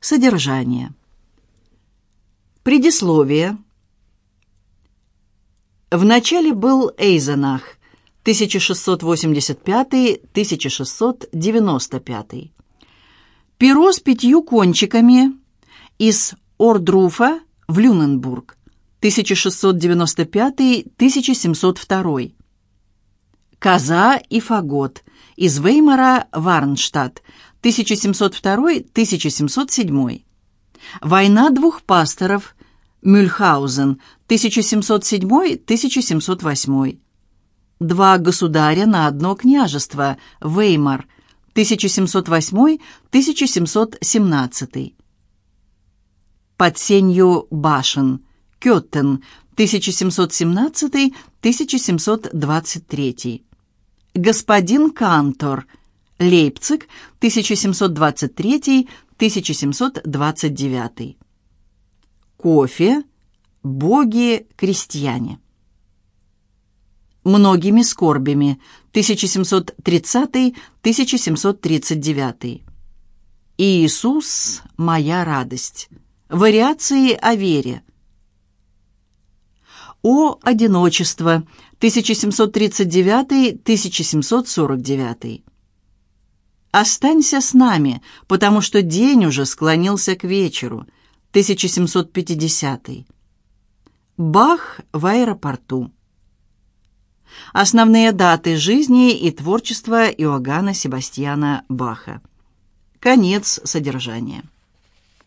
Содержание. Предисловие. В начале был Эйзенах, 1685-1695. Перо с пятью кончиками из Ордруфа в Люненбург, 1695-1702. Коза и фагот из Веймара в Арнштадт, 1702-1707. Война двух пасторов Мюльхаузен, 1707-1708. Два государя на одно княжество Веймар, 1708-1717. Под сенью башен Кёттен, 1717-1723. Господин Кантор, Лейпциг, 1723-1729. Кофе, боги-крестьяне. Многими скорбями, 1730-1739. Иисус – моя радость. Вариации о вере. О одиночество, 1739-1749. «Останься с нами, потому что день уже склонился к вечеру», 1750. Бах в аэропорту. Основные даты жизни и творчества Иоганна Себастьяна Баха. Конец содержания.